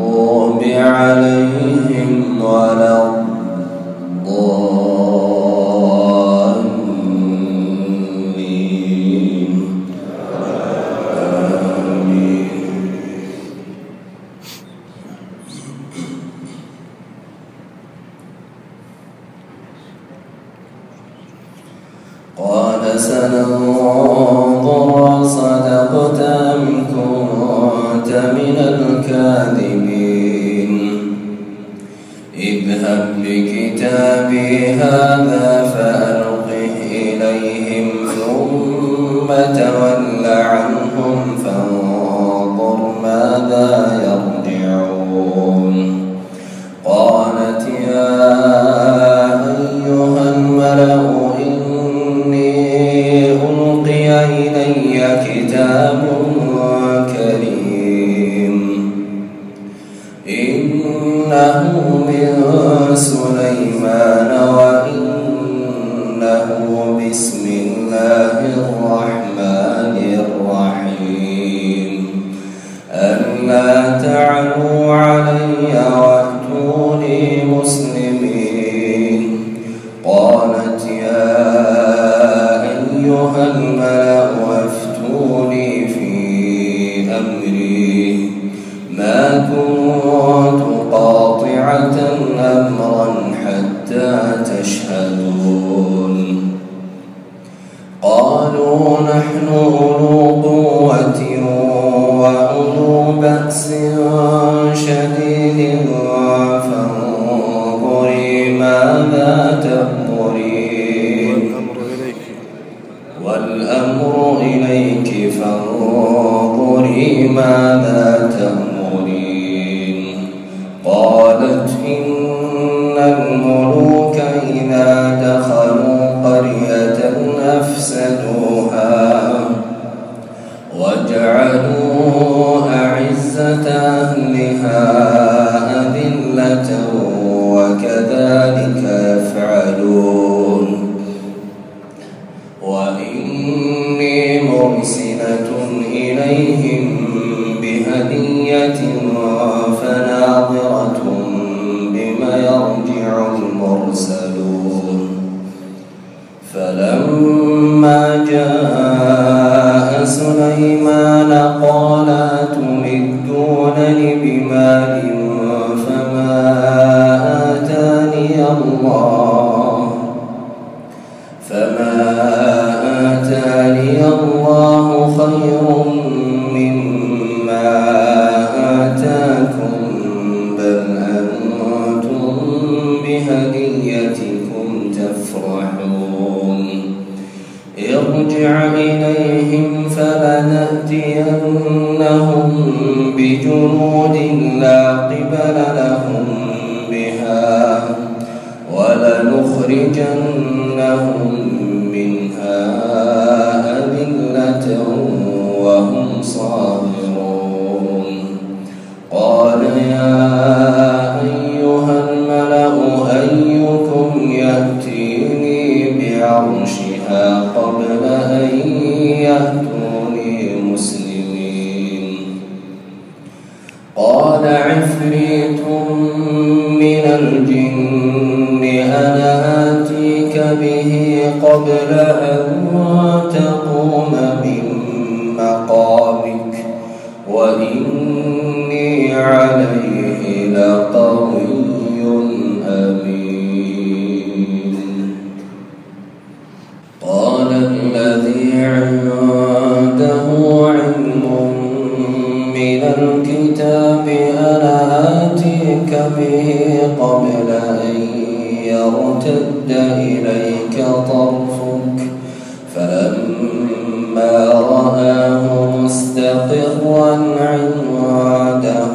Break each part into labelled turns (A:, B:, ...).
A: المغضوب عليهم ولا الضالين. آمين قال سننظر صدقت أم كنت من الكاذبين؟ اذهب بكتابي هذا فألقه إليهم ثم تول عنهم إنه من سليمان وإنه أمرا حتى تشهدون. قالوا نحن أولو قوة وأولو بأس شديد فانظري ماذا تأمرين. والأمر إليك فانظري ماذا الملوك إذا دخلوا فلما جاء سليمان قال أتمدونني بمال فما آتاني الله ارجع إليهم فلنأتينهم بجنود لا قبل لهم بها ولنخرجنهم الجن أنا آتيك به قبل أن يمد إليك طرفك فلما رآه مستقرا عنده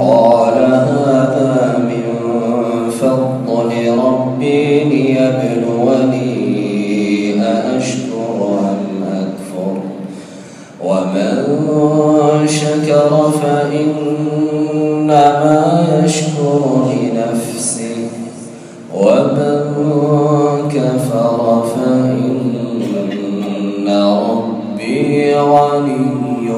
A: قال هذا من فضل ربي ليبلوني أأشكر أم أكفر؟ ومن شكر فإن فإن ربي غني